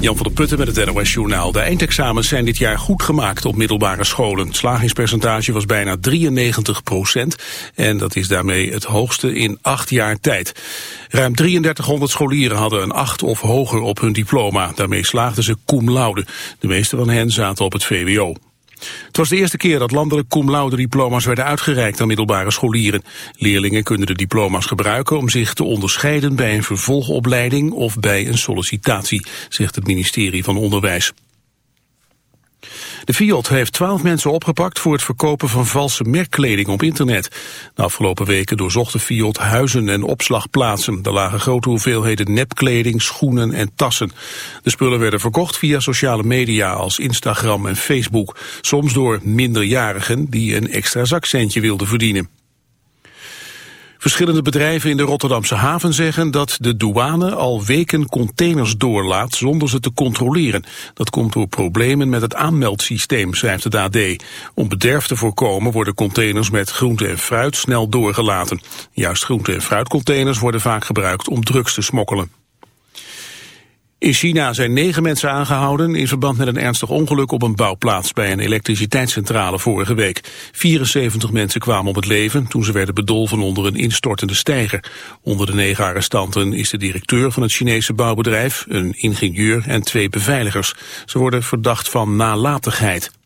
Jan van der Putten met het NOS Journaal. De eindexamens zijn dit jaar goed gemaakt op middelbare scholen. Het slagingspercentage was bijna 93 procent. En dat is daarmee het hoogste in acht jaar tijd. Ruim 3300 scholieren hadden een 8 of hoger op hun diploma. Daarmee slaagden ze cum laude. De meeste van hen zaten op het VWO. Het was de eerste keer dat landelijk cum laude diploma's werden uitgereikt aan middelbare scholieren. Leerlingen kunnen de diploma's gebruiken om zich te onderscheiden bij een vervolgopleiding of bij een sollicitatie, zegt het ministerie van Onderwijs. De Fiat heeft twaalf mensen opgepakt voor het verkopen van valse merkkleding op internet. De afgelopen weken doorzocht de Fiat huizen en opslagplaatsen. Er lagen grote hoeveelheden nepkleding, schoenen en tassen. De spullen werden verkocht via sociale media als Instagram en Facebook. Soms door minderjarigen die een extra zakcentje wilden verdienen. Verschillende bedrijven in de Rotterdamse haven zeggen dat de douane al weken containers doorlaat zonder ze te controleren. Dat komt door problemen met het aanmeldsysteem, schrijft het AD. Om bederf te voorkomen worden containers met groente en fruit snel doorgelaten. Juist groente- en fruitcontainers worden vaak gebruikt om drugs te smokkelen. In China zijn negen mensen aangehouden in verband met een ernstig ongeluk op een bouwplaats bij een elektriciteitscentrale vorige week. 74 mensen kwamen om het leven toen ze werden bedolven onder een instortende steiger. Onder de negen arrestanten is de directeur van het Chinese bouwbedrijf, een ingenieur en twee beveiligers. Ze worden verdacht van nalatigheid.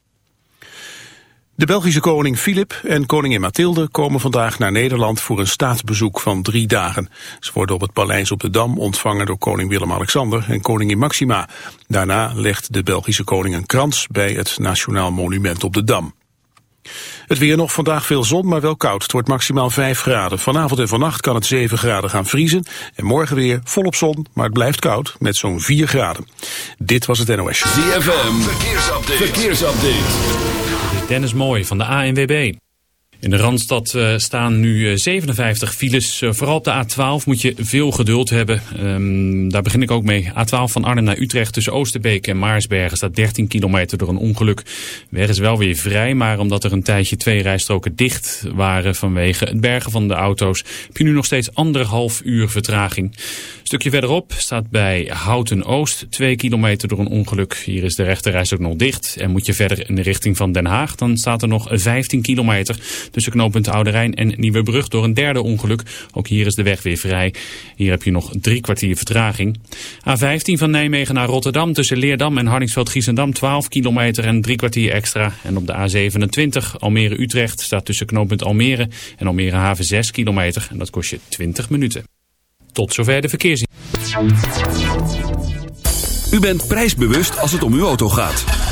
De Belgische koning Filip en koningin Mathilde komen vandaag naar Nederland voor een staatsbezoek van drie dagen. Ze worden op het paleis op de Dam ontvangen door koning Willem-Alexander en koningin Maxima. Daarna legt de Belgische koning een krans bij het Nationaal Monument op de Dam. Het weer nog vandaag veel zon, maar wel koud. Het wordt maximaal 5 graden. Vanavond en vannacht kan het 7 graden gaan vriezen. En morgen weer volop zon, maar het blijft koud met zo'n 4 graden. Dit was het NOS. ZFM, verkeersupdate. verkeersupdate. Dennis Mooi van de ANWB. In de Randstad uh, staan nu 57 eh, files. Uh, vooral op de A12 moet je veel geduld hebben. Um, daar begin ik ook mee. A12 van Arnhem naar Utrecht tussen Oosterbeek en Maarsbergen staat 13 kilometer door een ongeluk. De weg is wel weer vrij, maar omdat er een tijdje twee rijstroken dicht waren vanwege het bergen van de auto's, heb je nu nog steeds anderhalf uur vertraging stukje verderop staat bij Houten Oost 2 kilometer door een ongeluk. Hier is de rechterreis ook nog dicht. En moet je verder in de richting van Den Haag, dan staat er nog 15 kilometer tussen knooppunt Oude Rijn en Nieuwebrug door een derde ongeluk. Ook hier is de weg weer vrij. Hier heb je nog drie kwartier vertraging. A15 van Nijmegen naar Rotterdam tussen Leerdam en Hardingsveld-Giessendam 12 kilometer en drie kwartier extra. En op de A27 Almere-Utrecht staat tussen knooppunt Almere en Almere Haven 6 kilometer. En dat kost je 20 minuten. Tot zover de verkeers. U bent prijsbewust als het om uw auto gaat.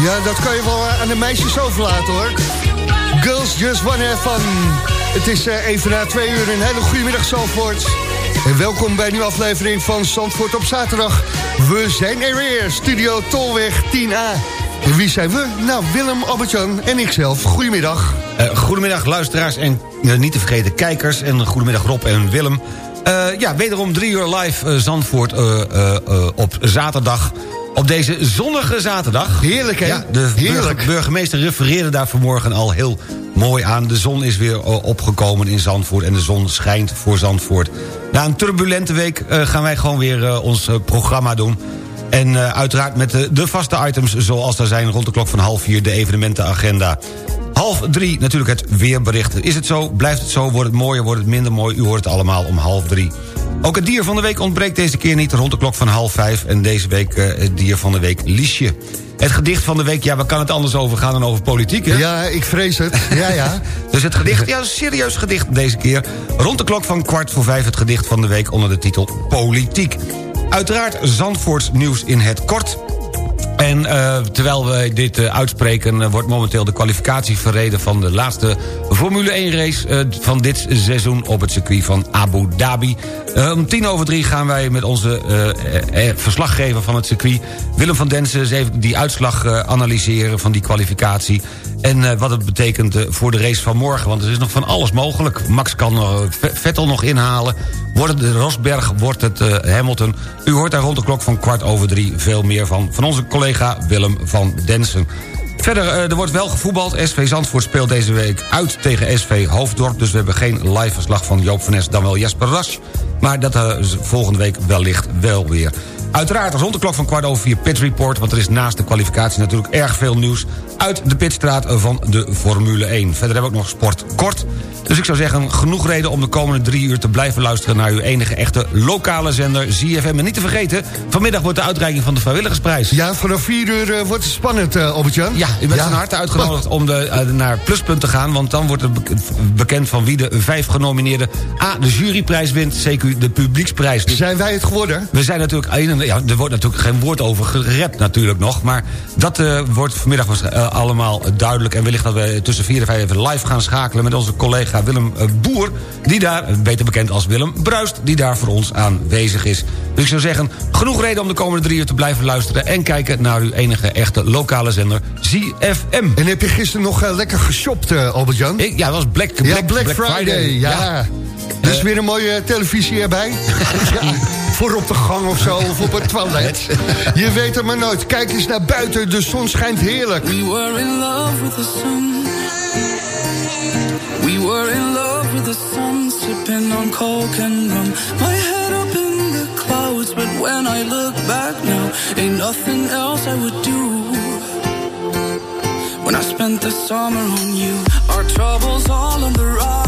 Ja, dat kan je wel eh, aan de meisjes overlaten hoor. Girls Just Have Fun. Het is eh, even na twee uur een hele goede middag Zandvoort. En welkom bij een nieuwe aflevering van Zandvoort op zaterdag. We zijn er weer, Studio Tolweg 10A. En wie zijn we? Nou, Willem, Albert-Jan en ikzelf. Goedemiddag. Eh, goedemiddag luisteraars en niet te vergeten kijkers. En goedemiddag Rob en Willem. Ja, wederom drie uur live Zandvoort op zaterdag. Op deze zonnige zaterdag. Heerlijk, hè? Ja, de Heerlijk. burgemeester refereerde daar vanmorgen al heel mooi aan. De zon is weer eh, opgekomen in Zandvoort en de zon schijnt voor Zandvoort. Na een turbulente week eh, gaan wij gewoon weer eh, ons programma doen. En uiteraard met de, de vaste items zoals er zijn rond de klok van half vier... de evenementenagenda. Half drie natuurlijk het weerbericht. Is het zo? Blijft het zo? Wordt het mooier? Wordt het minder mooi? U hoort het allemaal om half drie. Ook het dier van de week ontbreekt deze keer niet rond de klok van half vijf. En deze week eh, het dier van de week Liesje. Het gedicht van de week, ja, waar kan het anders over gaan dan over politiek, hè? Ja, ik vrees het. Ja, ja. Dus het gedicht, ja, een serieus gedicht deze keer. Rond de klok van kwart voor vijf het gedicht van de week onder de titel Politiek. Uiteraard Zandvoorts nieuws in het kort. En eh, terwijl we dit eh, uitspreken... eh, wordt momenteel de kwalificatie verreden... van de laatste Formule 1 race van dit seizoen... op het circuit van Abu Dhabi. Om tien over drie gaan wij met onze verslaggever van het circuit... Willem van Densen die uitslag analyseren van die kwalificatie... En eh, wat het betekent eh, voor de race van morgen. Want er is nog van alles mogelijk. Max kan eh, Vettel nog inhalen. Wordt het Rosberg, wordt het Hamilton. U hoort daar rond de klok van kwart over drie veel meer van... van onze collega Willem van Densen. Verder, er wordt wel gevoetbald. SV Zandvoort speelt deze week uit tegen SV Hoofddorp. Dus we hebben geen live verslag van Joop van Nes dan wel Jasper Rasch. Maar dat eh, is volgende week wellicht wel weer. Uiteraard rond de klok van kwart over vier Pit Report... want er is naast de kwalificatie natuurlijk erg veel nieuws... uit de pitstraat van de Formule 1. Verder hebben we ook nog sport kort. Dus ik zou zeggen, genoeg reden om de komende drie uur te blijven luisteren... naar uw enige echte lokale zender ZFM. En niet te vergeten, vanmiddag wordt de uitreiking van de vrijwilligersprijs. Ja, vanaf vier uur eh, wordt het spannend, Albert-Jan. Ja, u bent van harte uitgenodigd om de, naar Pluspunt te gaan... want dan wordt het bek- bekend van wie de vijf genomineerden... A, de juryprijs wint, CQ de publieksprijs. Dus Zijn wij het geworden? we zijn natuurlijk... Ja, er wordt natuurlijk geen woord over gerept natuurlijk nog... maar dat eh, wordt vanmiddag eh, allemaal duidelijk... en wellicht dat we tussen vier en vijf even live gaan schakelen... met onze collega Willem eh, Boer... die daar, beter bekend als Willem Bruist... die daar voor ons aanwezig is. Dus ik zou zeggen, genoeg reden om de komende drie uur te blijven luisteren... en kijken naar uw enige echte lokale zender ZFM. En heb je gisteren nog lekker geshopt, Albert-Jan? Ja, dat was Black, Black, Ja, Black, Friday, ja. Dus weer een mooie televisie erbij. ja, voor op de gang of zo, of op het toilet. Je weet het maar nooit. Kijk eens naar buiten, de zon schijnt heerlijk. We were in love with the sun. We were in love with the sun, sipping on coke and rum. My head up in the clouds, but when I look back now, ain't nothing else I would do. When I spent the summer on you, our troubles all on the rocks.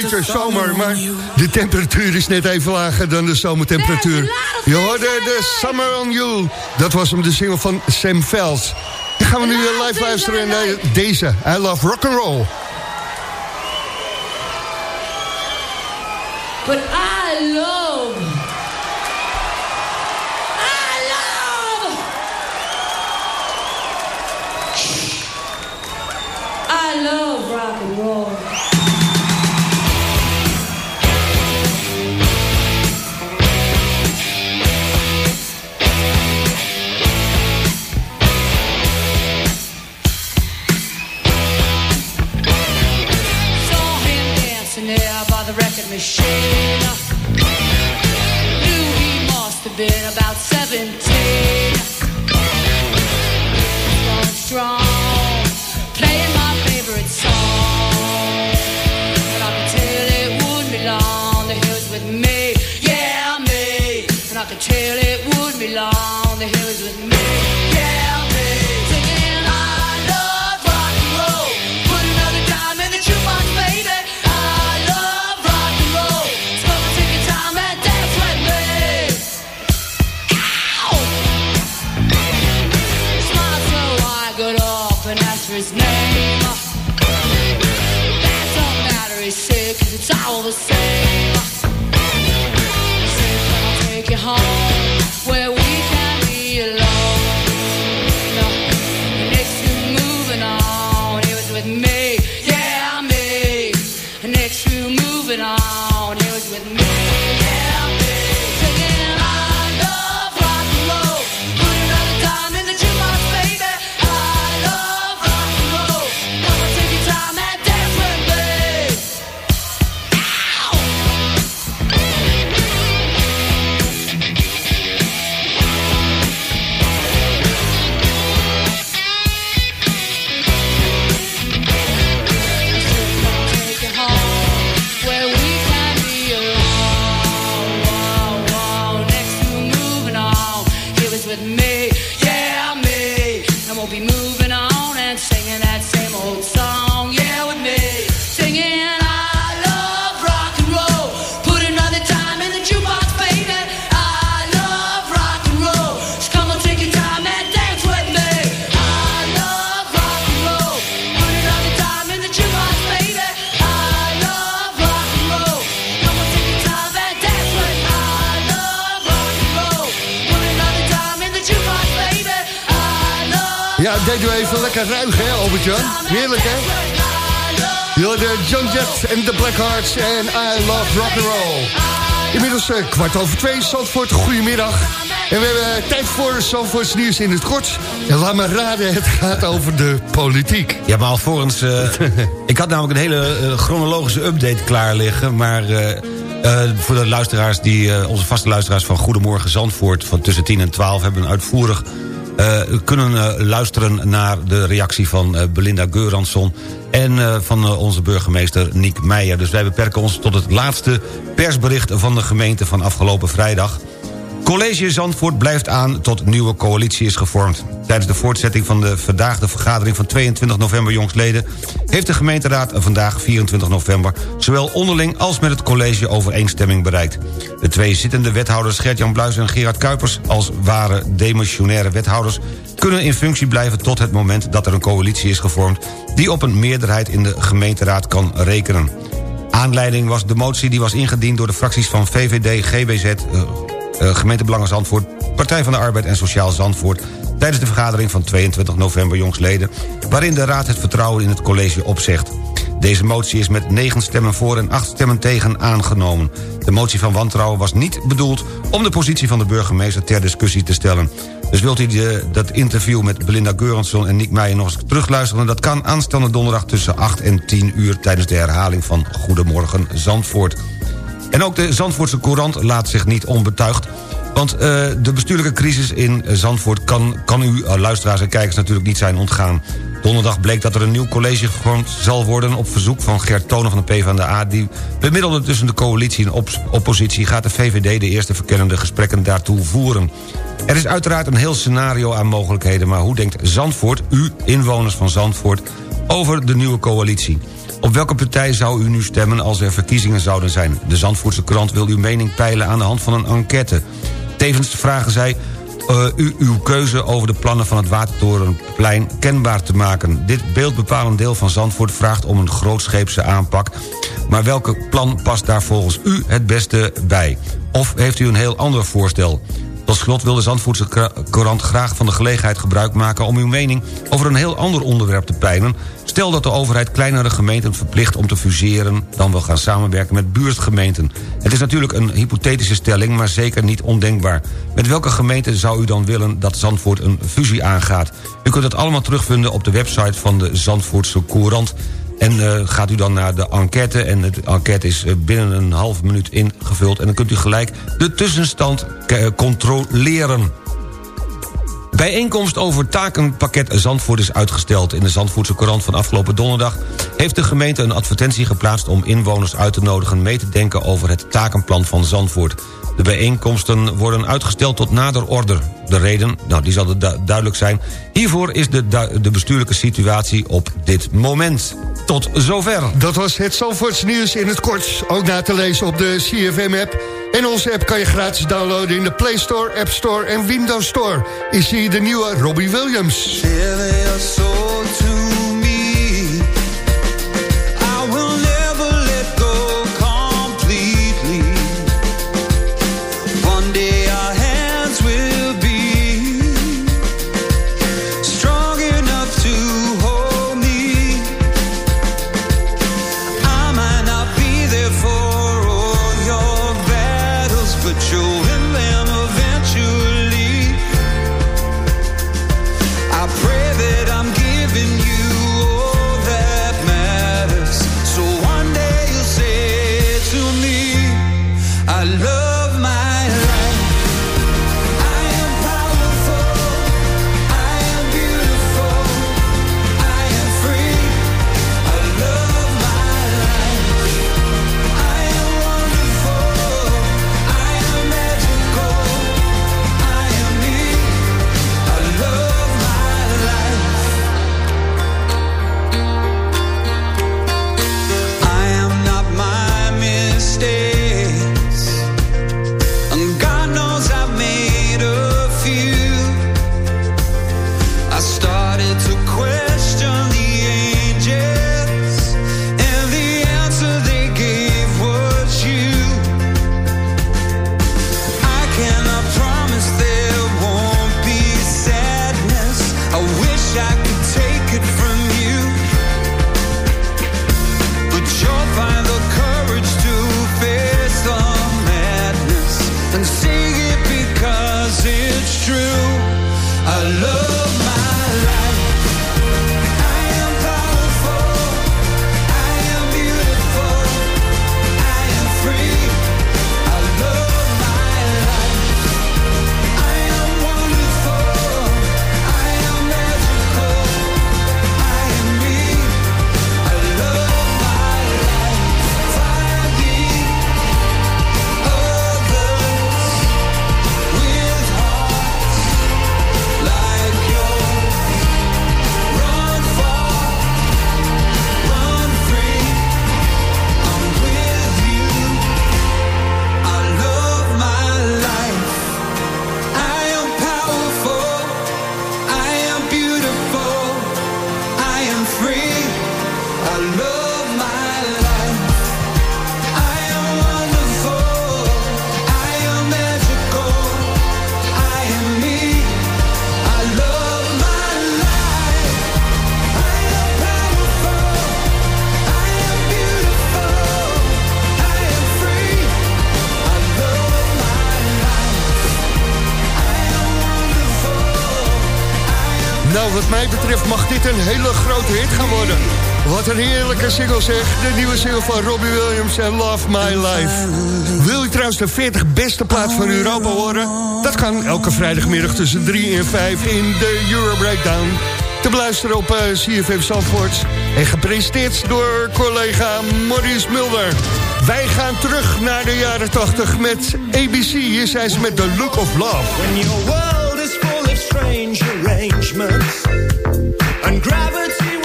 Beetje zomer. Maar de temperatuur is net even lager dan de zomertemperatuur. Je hoorde de Summer on You. Dat was hem, de single van Sam Vels. Dan gaan we nu eh, live luisteren naar deze. I love rock and roll. But I love. I love. I love record. Knew he must have been about 17. Going strong, playing my favorite song. I could tell it wouldn't be long that he with me. Yeah, me. And I could tell it wouldn't with me. En I Love Rock and Roll. Inmiddels eh, kwart over twee, Zandvoort, goedemiddag. En we hebben eh, tijd voor Zandvoorts nieuws in het kort. En laat me raden, het gaat over de politiek. Ja, maar alvorens... eh, ik had namelijk een hele chronologische update klaar liggen... maar voor de luisteraars, die, onze vaste luisteraars van Goedemorgen Zandvoort... van tussen 10 en 12 hebben uitvoerig eh, kunnen eh, luisteren... naar de reactie van eh, Belinda Geuransson... en eh, van eh, onze burgemeester Niek Meijer. Dus wij beperken ons tot het laatste persbericht van de gemeente van afgelopen vrijdag... College Zandvoort blijft aan tot nieuwe coalitie is gevormd. Tijdens de voortzetting van de verdaagde vergadering van 22 november jongsleden... heeft de gemeenteraad vandaag 24 november... zowel onderling als met het college overeenstemming bereikt. De twee zittende wethouders Gert-Jan Bluis en Gerard Kuipers... als ware demissionaire wethouders... kunnen in functie blijven tot het moment dat er een coalitie is gevormd... die op een meerderheid in de gemeenteraad kan rekenen. Aanleiding was de motie die was ingediend door de fracties van VVD, GBZ... eh, eh, gemeente Belangen Zandvoort, Partij van de Arbeid en Sociaal Zandvoort... tijdens de vergadering van 22 november jongsleden... waarin de Raad het vertrouwen in het college opzegt. Deze motie is met 9 stemmen voor en 8 stemmen tegen aangenomen. De motie van wantrouwen was niet bedoeld om de positie van de burgemeester ter discussie te stellen. Dus wilt u de, dat interview met Belinda Geuransson en Nick Meijer nog eens terugluisteren... dat kan aanstaande donderdag tussen 8 en 10 uur tijdens de herhaling van Goedemorgen Zandvoort. En ook de Zandvoortse Courant laat zich niet onbetuigd... want eh, de bestuurlijke crisis in Zandvoort kan, kan u, eh, luisteraars en kijkers... natuurlijk niet zijn ontgaan. Donderdag bleek dat er een nieuw college gevormd zal worden... op verzoek van Gert Tonen van de PvdA... die bemiddelde tussen de coalitie en op oppositie... gaat de VVD de eerste verkennende gesprekken daartoe voeren. Er is uiteraard een heel scenario aan mogelijkheden... maar hoe denkt Zandvoort, u, inwoners van Zandvoort... over de nieuwe coalitie? Op welke partij zou u nu stemmen als er verkiezingen zouden zijn? De Zandvoortse krant wil uw mening peilen aan de hand van een enquête. Tevens vragen zij uh, u uw keuze over de plannen van het Watertorenplein kenbaar te maken. Dit beeldbepalend deel van Zandvoort vraagt om een grootscheepse aanpak... maar welke plan past daar volgens u het beste bij? Of heeft u een heel ander voorstel? Tot slot wil de Zandvoortse Courant graag van de gelegenheid gebruik maken... om uw mening over een heel ander onderwerp te peilen. Stel dat de overheid kleinere gemeenten verplicht om te fuseren... dan wel gaan samenwerken met buurtgemeenten. Het is natuurlijk een hypothetische stelling, maar zeker niet ondenkbaar. Met welke gemeente zou u dan willen dat Zandvoort een fusie aangaat? U kunt het allemaal terugvinden op de website van de Zandvoortse Courant... En uh, gaat u dan naar de enquête. En de enquête is uh, binnen een half minuut ingevuld. En dan kunt u gelijk de tussenstand uh, controleren. Bijeenkomst over takenpakket Zandvoort is uitgesteld. In de Zandvoortse Courant van afgelopen donderdag... heeft de gemeente een advertentie geplaatst om inwoners uit te nodigen... mee te denken over het takenplan van Zandvoort. De bijeenkomsten worden uitgesteld tot nader order. De reden, nou die zal du duidelijk zijn... hiervoor is de, de bestuurlijke situatie op dit moment. Tot zover. Dat was het Zandvoorts nieuws in het kort. Ook na te lezen op de CFM-app. En onze app kan je gratis downloaden in de Play Store, App Store en Windows Store. Is hier de nieuwe Robbie Williams. Dit een hele grote hit gaan worden. Wat een heerlijke single zeg. De nieuwe single van Robbie Williams en Love My Life. Wil je trouwens de 40 beste plaat van Europa horen? Dat kan elke vrijdagmiddag tussen 3 en 5 in de Euro Breakdown. Te beluisteren op eh, CFM. En gepresenteerd door collega Maurice Mulder. Wij gaan terug naar de jaren 80 met ABC. Hier zijn ze met The Look of Love. When your world is full of strange arrangements and gravity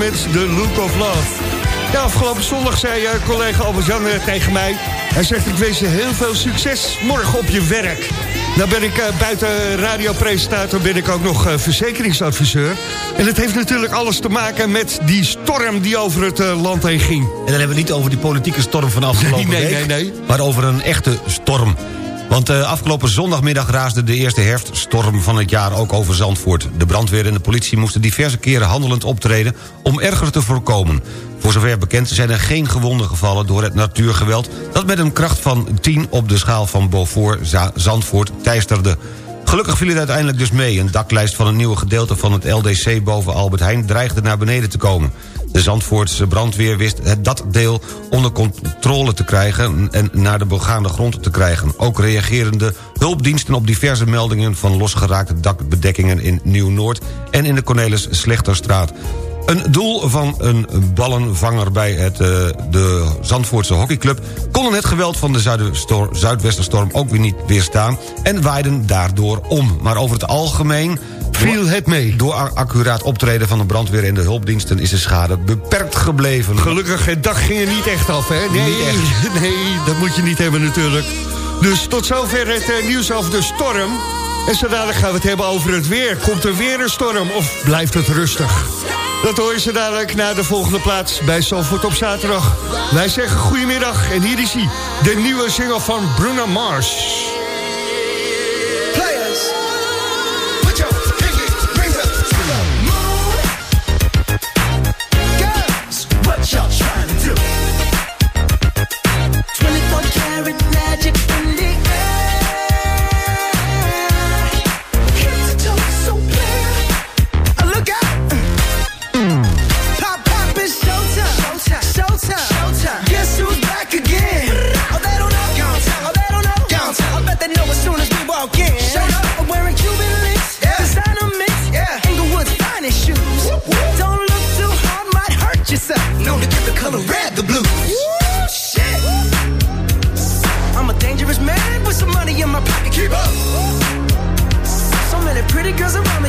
met The Look of Love. Ja, afgelopen zondag zei eh, collega Albert-Jan eh, tegen mij... hij zegt, ik wens je heel veel succes morgen op je werk. Nou ben ik eh, buiten radiopresentator ben ik ook nog verzekeringsadviseur. En dat heeft natuurlijk alles te maken met die storm die over het land heen ging. En dan hebben we het niet over die politieke storm van afgelopen Nee, nee, week... nee, nee. maar over een echte storm. Want eh, afgelopen zondagmiddag raasde de eerste herfststorm van het jaar ook over Zandvoort. De brandweer en de politie moesten diverse keren handelend optreden... om erger te voorkomen. Voor zover bekend zijn er geen gewonden gevallen door het natuurgeweld... dat met een kracht van 10 op de schaal van Beaufort Za- Zandvoort teisterde. Gelukkig viel het uiteindelijk dus mee. Een daklijst van een nieuwe gedeelte van het LDC boven Albert Heijn... dreigde naar beneden te komen. De Zandvoortse brandweer wist dat deel onder controle te krijgen... en naar de begaande grond te krijgen. Ook reagerende hulpdiensten op diverse meldingen... van losgeraakte dakbedekkingen in Nieuw-Noord... en in de Cornelis Slechterstraat. Een doel van een ballenvanger bij het, eh, de Zandvoortse hockeyclub... konden het geweld van de zuidwesterstorm ook weer niet weerstaan... en waaiden daardoor om. Maar over het algemeen... Viel het mee. Door accuraat optreden van de brandweer en de hulpdiensten... is de schade beperkt gebleven. Gelukkig, het dag ging er niet echt af, hè? Nee, Niet nee, dat moet je niet hebben natuurlijk. Dus tot zover het eh, nieuws over de storm. En zo dadelijk gaan we het hebben over het weer. Komt er weer een storm of blijft het rustig? Dat hoor je zo dadelijk naar de volgende plaats bij Zalvoort op zaterdag. Wij zeggen goedemiddag en hier is hij. De nieuwe single van Bruno Mars. gonna the blues. Ooh, shit. I'm a dangerous man with some money in my pocket. Keep up. So many pretty girls around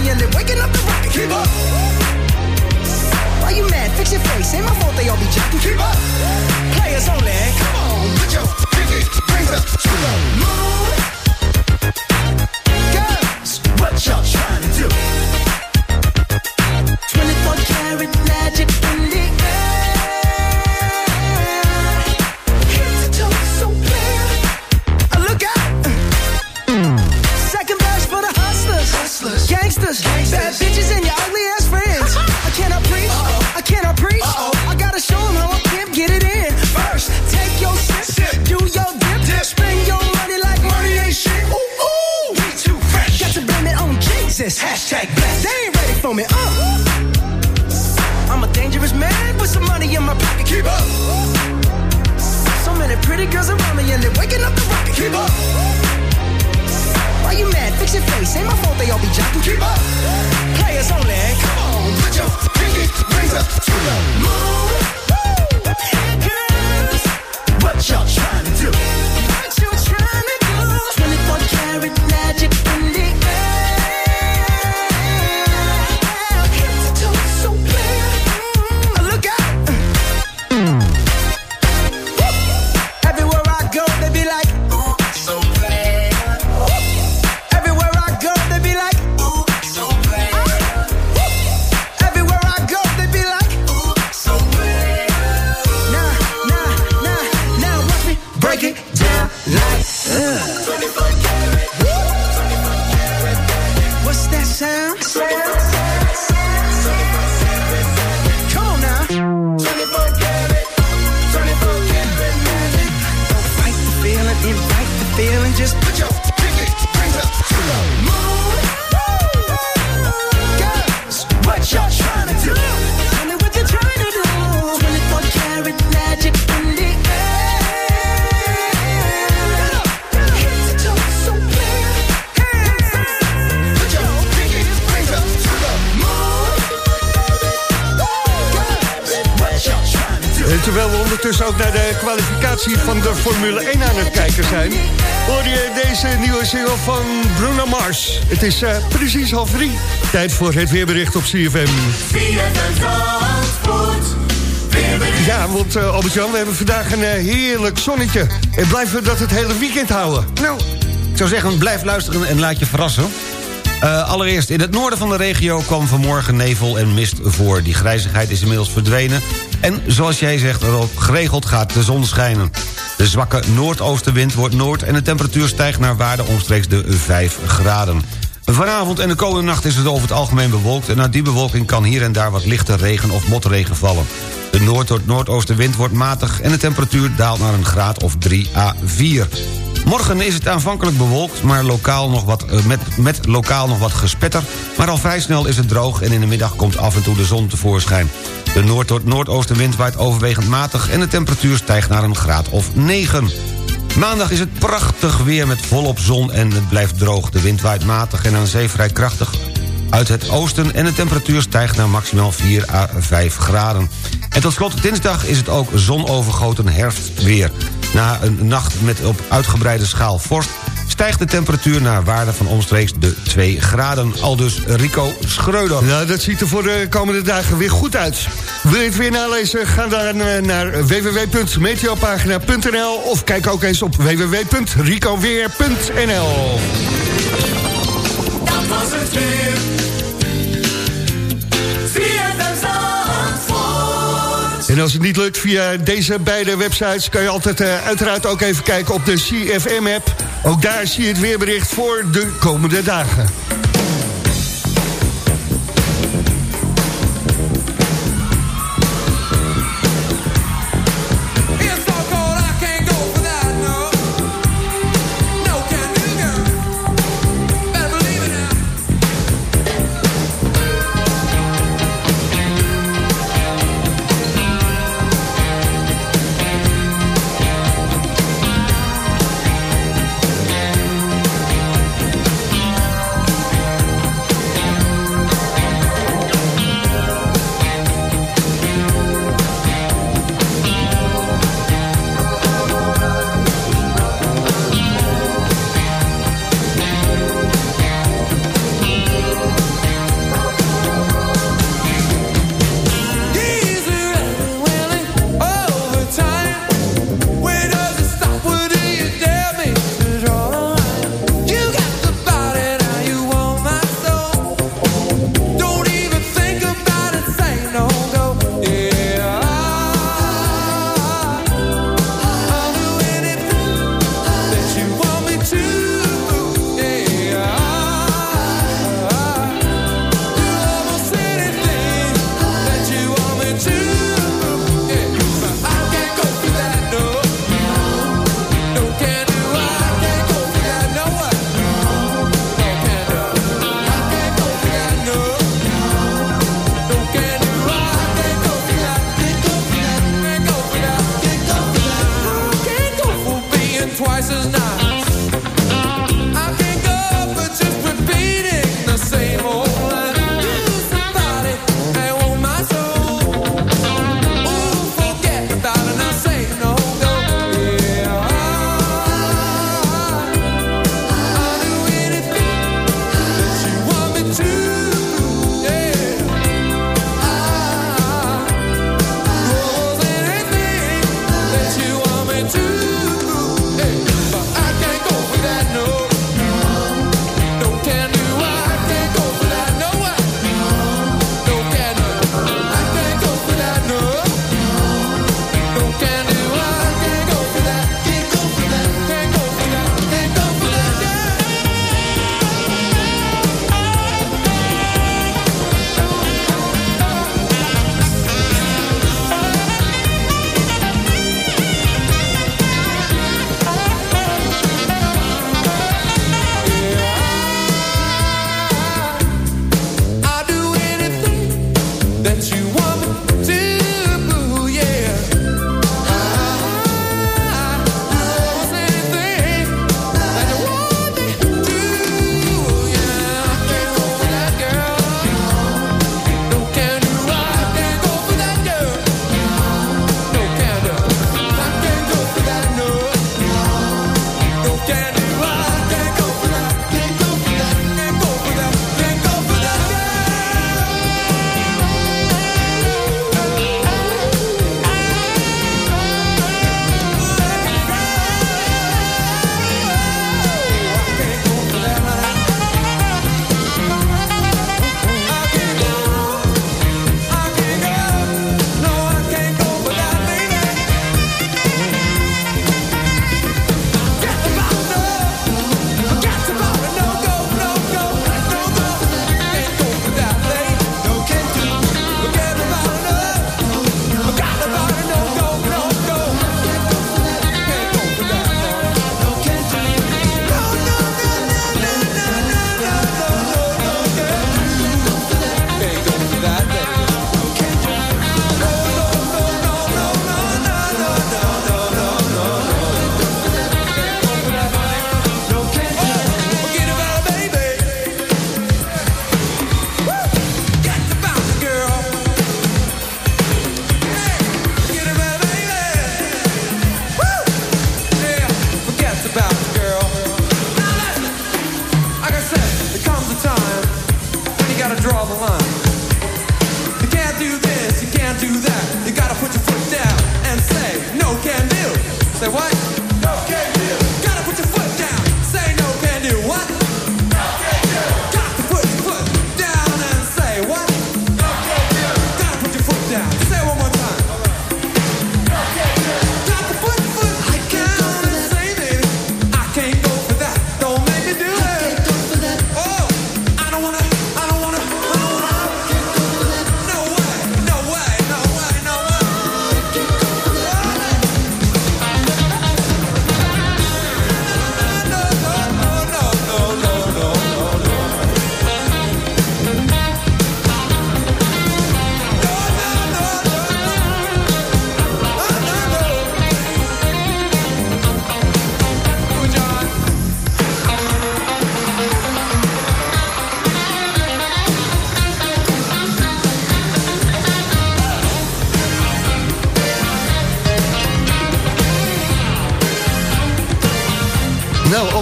Just put your ondertussen ook naar de kwalificatie van de Formule 1 aan het kijken zijn... hoor je deze nieuwe single van Bruno Mars. Het is eh, precies half drie. Tijd voor het weerbericht op CFM. Ja, want eh, Albert-Jan, we hebben vandaag een eh, heerlijk zonnetje. En blijven we dat het hele weekend houden. Nou, ik zou zeggen, blijf luisteren en laat je verrassen. Eh, allereerst, in het noorden van de regio kwam vanmorgen nevel en mist voor. Die grijzigheid is inmiddels verdwenen. En zoals jij zegt, erop geregeld gaat de zon schijnen. De zwakke noordoostenwind wordt noord... en de temperatuur stijgt naar waarde omstreeks de 5 graden. Vanavond en de komende nacht is het over het algemeen bewolkt... en na die bewolking kan hier en daar wat lichte regen of motregen vallen. De noord- tot noordoostenwind wordt matig... en de temperatuur daalt naar een graad of 3 à 4. Morgen is het aanvankelijk bewolkt, maar lokaal nog wat, eh, met, met lokaal nog wat gespetter. Maar al vrij snel is het droog en in de middag komt af en toe de zon tevoorschijn. De noord- tot noordoostenwind waait overwegend matig... en de temperatuur stijgt naar een graad of 9. Maandag is het prachtig weer met volop zon en het blijft droog. De wind waait matig en aan zee vrij krachtig uit het oosten... en de temperatuur stijgt naar maximaal 4 à 5 graden. En tot slot dinsdag is het ook zonovergoten herfstweer. Na een nacht met op uitgebreide schaal vorst... stijgt de temperatuur naar waarde van omstreeks de 2 graden. Aldus Rico Schreuder. Nou, dat ziet er voor de komende dagen weer goed uit. Wil je het weer nalezen? Ga dan eh, naar www.meteopagina.nl of kijk ook eens op www.ricoweer.nl Dat was het weer. En als het niet lukt via deze beide websites... kan je altijd eh, uiteraard ook even kijken op de CFM-app. Ook daar zie je het weerbericht voor de komende dagen.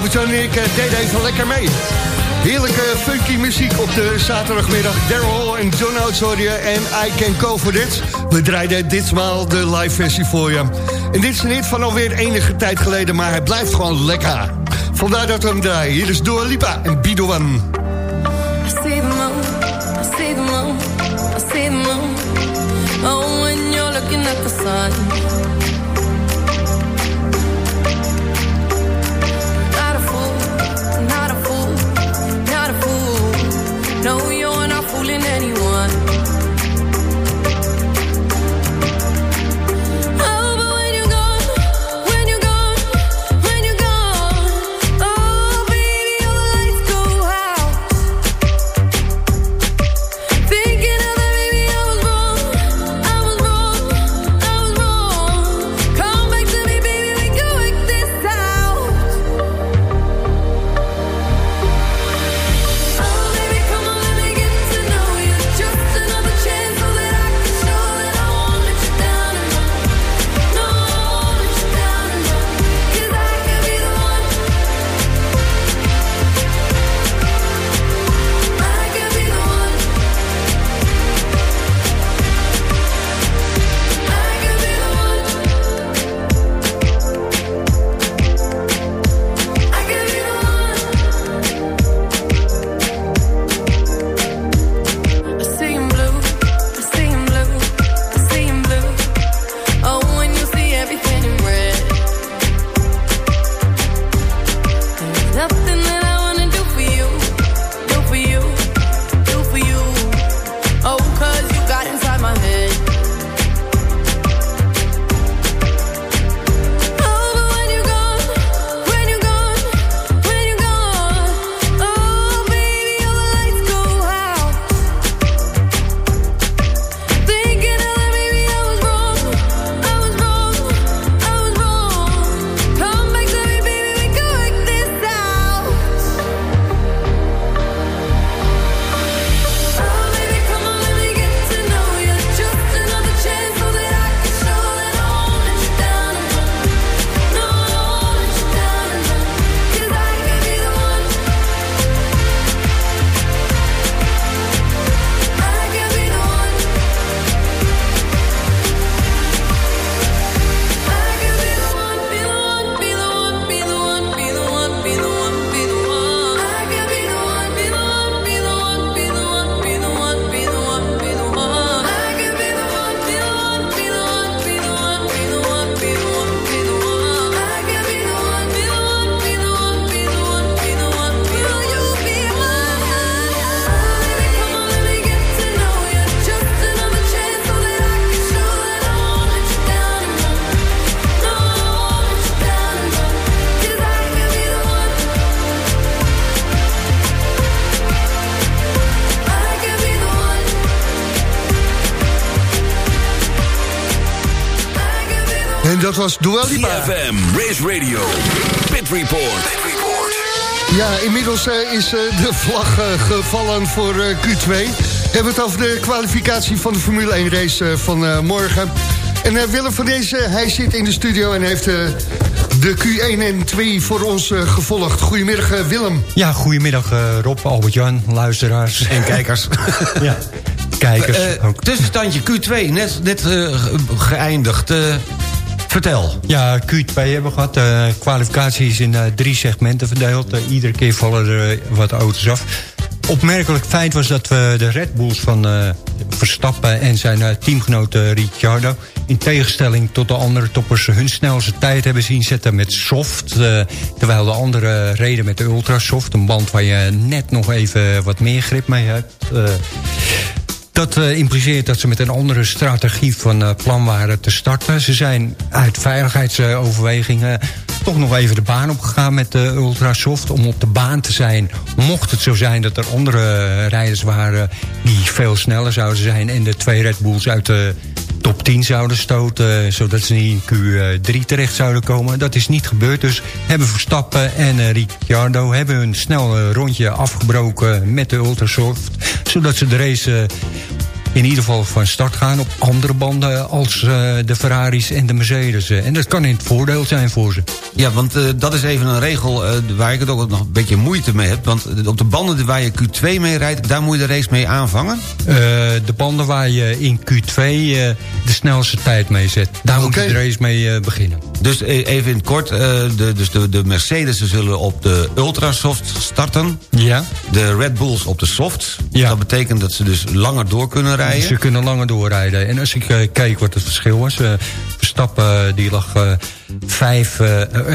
Albert-Jan en ik deden even lekker mee. Heerlijke funky muziek op de zaterdagmiddag. Daryl en John Oates en I Can Go For This. We draaiden ditmaal de live versie voor je. En dit is een van alweer enige tijd geleden, maar hij blijft gewoon lekker. Vandaar dat we hem draaien. Hier is Dua Lipa en Bido One. I was Dua Lipa. CFM, Race Radio, Pit Report. Ja, inmiddels eh, is eh, de vlag eh, gevallen voor eh, Q2. We hebben het over de kwalificatie van de Formule 1 race van morgen. En eh, Willem van deze, hij zit in de studio en heeft eh, de Q1 en 2 voor ons gevolgd. Goedemiddag Willem. Ja, goedemiddag Rob, Albert-Jan, luisteraars. En kijkers. ja, kijkers ook. tussenstandje Q2, net, net eh, ge- geëindigd. Eh, vertel. Ja, Q2 hebben we gehad. De kwalificatie is in eh, drie segmenten verdeeld. Eh, iedere keer vallen er eh, wat auto's af. Opmerkelijk feit was dat we de Red Bulls van eh, Verstappen en zijn eh, teamgenoot eh, Ricciardo... in tegenstelling tot de andere toppers hun snelste tijd hebben zien zetten met soft. eh, terwijl de anderen reden met de ultrasoft. Een band waar je net nog even wat meer grip mee hebt. Eh, dat eh, impliceert dat ze met een andere strategie van eh, plan waren te starten. Ze zijn uit veiligheidsoverwegingen toch nog even de baan opgegaan met de Ultrasoft... om op de baan te zijn, mocht het zo zijn dat er andere eh, rijders waren... die veel sneller zouden zijn en de twee Red Bulls uit de top 10 zouden stoten... zodat ze in Q3 terecht zouden komen. Dat is niet gebeurd, dus hebben Verstappen en eh, Ricciardo... hebben hun snel eh, rondje afgebroken met de Ultrasoft... zodat ze de race... eh, in ieder geval van start gaan op andere banden als eh, de Ferraris en de Mercedes. En dat kan in het voordeel zijn voor ze. Ja, want eh, dat is even een regel eh, waar ik het ook nog een beetje moeite mee heb. Want op de banden waar je Q2 mee rijdt, daar moet je de race mee aanvangen? Eh, de banden waar je in Q2 eh, de snelste tijd mee zet. Daar moet je de race mee eh, beginnen. Dus even in het kort, eh, de, dus de, de Mercedes zullen op de Ultrasoft starten. Ja. De Red Bulls op de soft. Ja. Dat betekent dat ze dus langer door kunnen Ze kunnen langer doorrijden. En als ik eh, kijk wat het verschil was... eh, Verstappen eh, die lag vijf,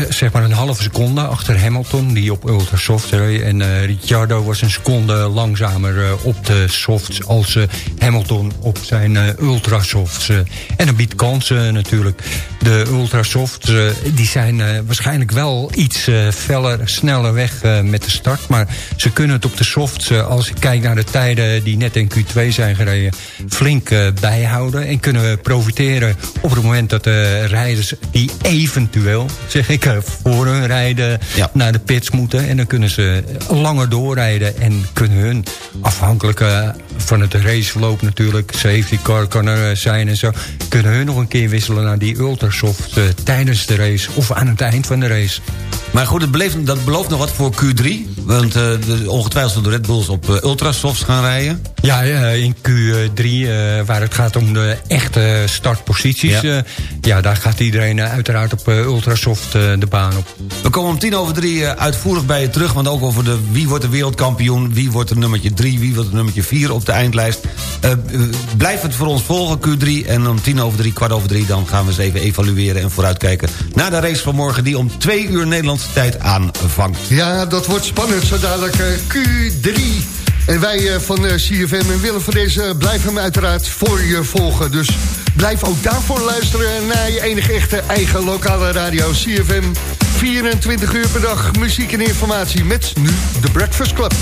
zeg maar een halve seconde achter Hamilton... die op ultrasoft reed. En Ricciardo was een seconde langzamer op de softs... als Hamilton op zijn ultrasofts. en dat biedt kansen natuurlijk. De ultrasofts die zijn waarschijnlijk wel iets feller, sneller weg met de start. Maar ze kunnen het op de softs, als ik kijk naar de tijden die net in Q2 zijn gereden... flink eh, bijhouden en kunnen profiteren op het moment dat de rijders die eventueel, zeg ik, eh, voor hun rijden naar de pits moeten. En dan kunnen ze langer doorrijden en kunnen hun, afhankelijk eh, van het raceverloop natuurlijk, safety car kan er eh, zijn en zo, kunnen hun nog een keer wisselen naar die ultrasoft eh, tijdens de race of aan het eind van de race. Maar goed, het dat belooft nog wat voor Q3. Want de, ongetwijfeld zullen de Red Bulls op eh, ultrasofts gaan rijden. Ja, in Q3, eh, waar het gaat om de echte startposities... Ja. Daar gaat iedereen uiteraard op ultrasoft de baan op. We komen om tien over drie uitvoerig bij je terug. Want ook over de wie wordt de wereldkampioen... wie wordt de nummertje drie, wie wordt de nummertje vier op de eindlijst. Eh, eh, blijf het voor ons volgen, Q3. En om tien over drie, kwart over drie... dan gaan we eens even evalueren en vooruitkijken... naar de race van morgen die om twee uur Nederlandse tijd aanvangt. Ja, dat wordt spannend, zo dadelijk eh, Q3. En wij van CFM en Willem van deze blijven hem uiteraard voor je volgen. Dus blijf ook daarvoor luisteren naar je enige echte eigen lokale radio CFM. 24 uur per dag muziek en informatie met nu de Breakfast Club.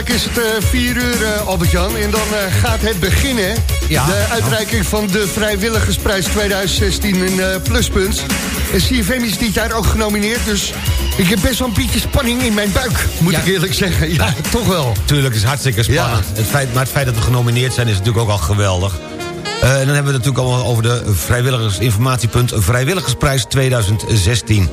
Dadelijk is het eh 4 uur, eh, Albert-Jan. En dan eh, gaat het beginnen. Ja. De uitreiking van de Vrijwilligersprijs 2016 in eh, Pluspunt. En CFM is dit jaar ook genomineerd. Dus ik heb best wel een beetje spanning in mijn buik, moet Ja. ik eerlijk zeggen. Ja, toch wel. Tuurlijk, het is hartstikke spannend. Het feit, maar het feit dat we genomineerd zijn is natuurlijk ook al geweldig. Eh, en dan hebben we het natuurlijk allemaal over de vrijwilligersinformatiepunt Vrijwilligersprijs 2016.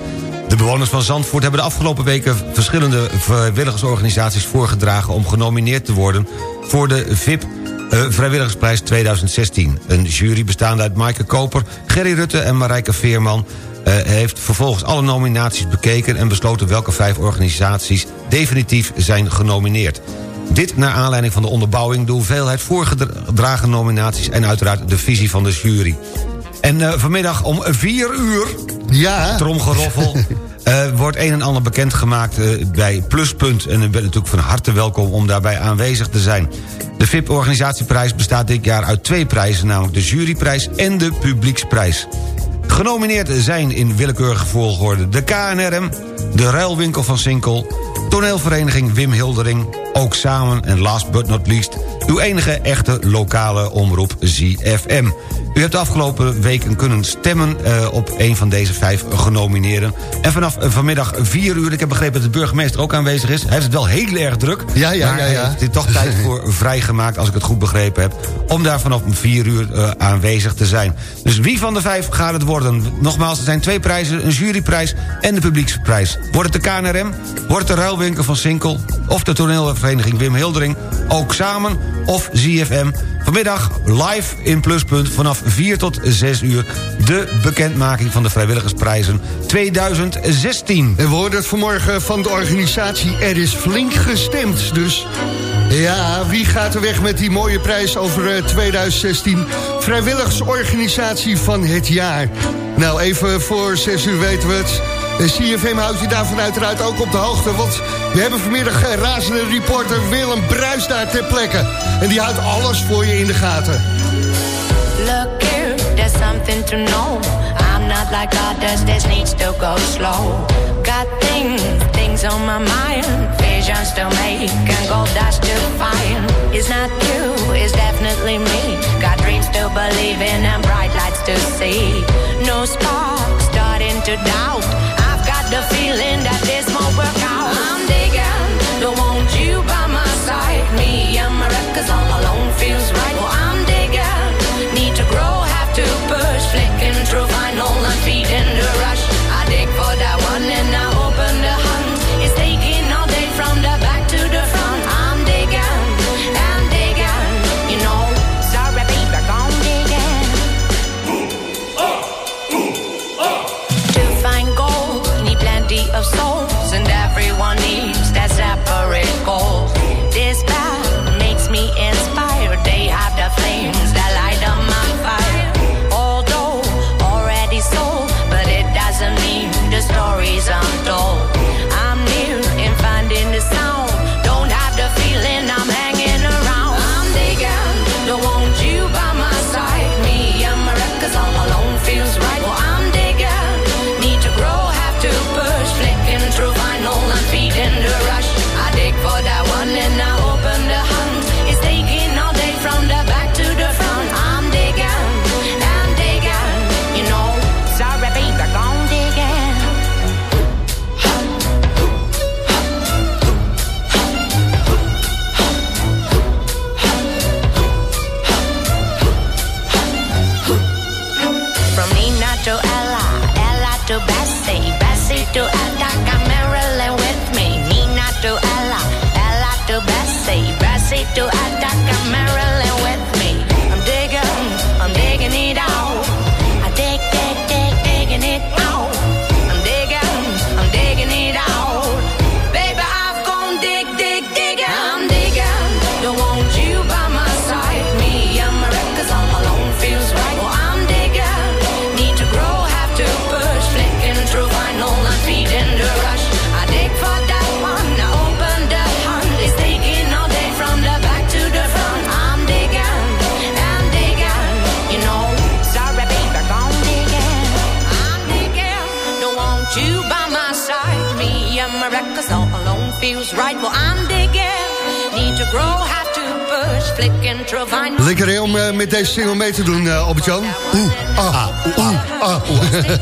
De bewoners van Zandvoort hebben de afgelopen weken verschillende vrijwilligersorganisaties voorgedragen om genomineerd te worden voor de VIP eh, Vrijwilligersprijs 2016. Een jury bestaande uit Maaike Koper, Gerry Rutte en Marijke Veerman eh, heeft vervolgens alle nominaties bekeken... en besloten welke vijf organisaties definitief zijn genomineerd. Dit naar aanleiding van de onderbouwing, de hoeveelheid voorgedragen nominaties... en uiteraard de visie van de jury. En eh, vanmiddag om vier uur, ja. tromgeroffel... eh, wordt een en ander bekendgemaakt eh, bij Pluspunt. En u bent natuurlijk van harte welkom om daarbij aanwezig te zijn. De VIP-organisatieprijs bestaat dit jaar uit twee prijzen... namelijk de juryprijs en de publieksprijs. Genomineerd zijn in willekeurige volgorde de KNRM... de Ruilwinkel van Sinkel... toneelvereniging Wim Hildering... ook samen en last but not least... uw enige echte lokale omroep ZFM. U hebt de afgelopen weken kunnen stemmen eh, op een van deze vijf genomineerden. En vanaf eh, vanmiddag 4 uur, ik heb begrepen dat de burgemeester ook aanwezig is. Hij heeft het wel heel erg druk. Ja, ja, maar ja, hij ja. heeft er toch tijd voor vrijgemaakt, als ik het goed begrepen heb... om daar vanaf 4 uur eh, aanwezig te zijn. Dus wie van de vijf gaat het worden? Nogmaals, er zijn twee prijzen, een juryprijs en de publieksprijs. Wordt het de KNRM, wordt het de ruilwinkel van Sinkel... of de toneelvereniging Wim Hildering, ook samen, of ZFM... Vanmiddag live in Pluspunt vanaf 4 tot 6 uur... de bekendmaking van de vrijwilligersprijzen 2016. En we hoorden het vanmorgen van de organisatie. Er is flink gestemd, dus... Ja, wie gaat er weg met die mooie prijs over eh, 2016? Vrijwilligersorganisatie van het jaar. Nou, even voor 6 uur weten we het. En CFM houdt je daarvan uiteraard ook op de hoogte. Want we hebben vanmiddag razende reporter Willem Bruis daar ter plekke. En die houdt alles voor je in de gaten. Look here, there's something to know. I'm not like others, this needs to go slow. Got things, things on my mind. Visions to make and gold dust to find. It's not you, it's definitely me. Got dreams to believe in and bright lights to see. No spark, starting to doubt. The feeling that this won't work out. I'm digging, don't want you by my side. Me all alone feels right. Well, I'm digging, need to grow, have to push. Flicking through vinyl and feeding do I? Lekker hè, om eh, met deze single mee te doen, eh, Albert-Jan. Oeh, ah, oeh, ah.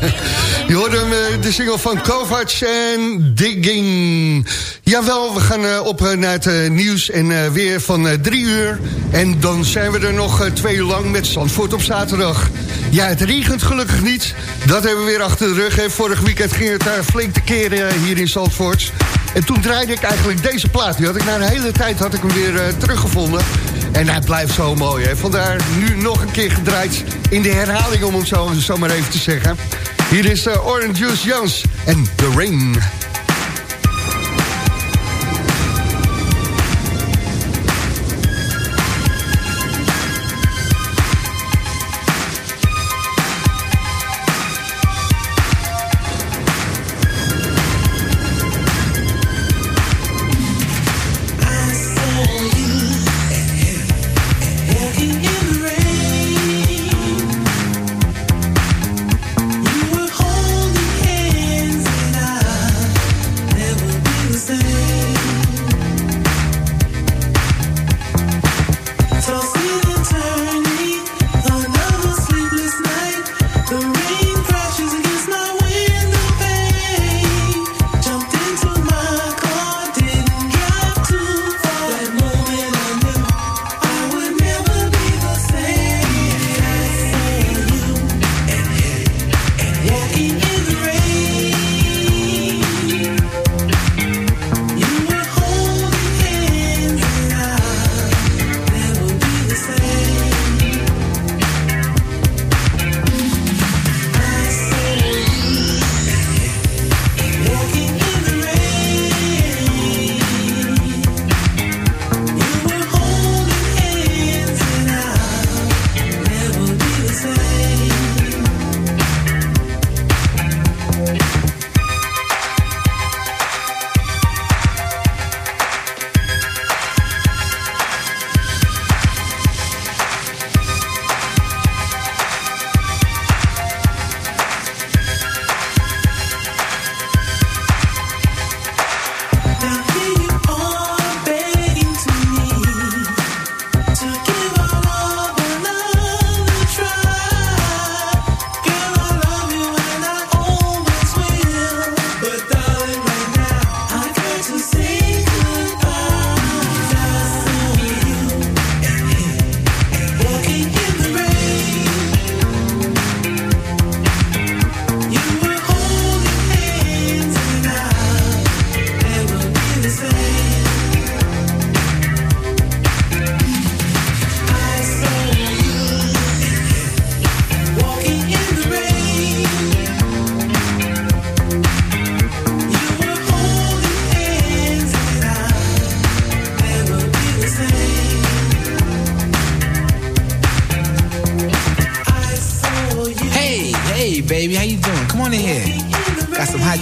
Je hoorde hem, eh, de single van Kovacs en Digging. Jawel, we gaan op naar het nieuws en weer van drie uur. En dan zijn we er nog twee uur lang met Zandvoort op zaterdag. Ja, het regent gelukkig niet. Dat hebben we weer achter de rug. Vorig weekend ging het daar flink te keren hier in Zandvoort. En toen draaide ik eigenlijk deze plaat. Die had ik na een hele tijd had ik hem weer teruggevonden. En hij blijft zo mooi. Hè. Vandaar nu nog een keer gedraaid in de herhaling, om het zo, zo maar even te zeggen. Hier is eh, Orange Juice Jones en The Rain.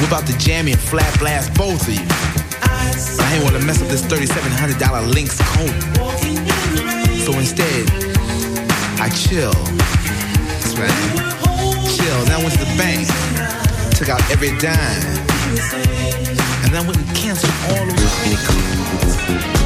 Whip out the jammy and flat blast both of you. I ain't want to mess up this $3,700 Lynx coat. So instead, I chill. That's right. Chill. Then I went to the bank, took out every dime, and then I went and canceled all those credit cards.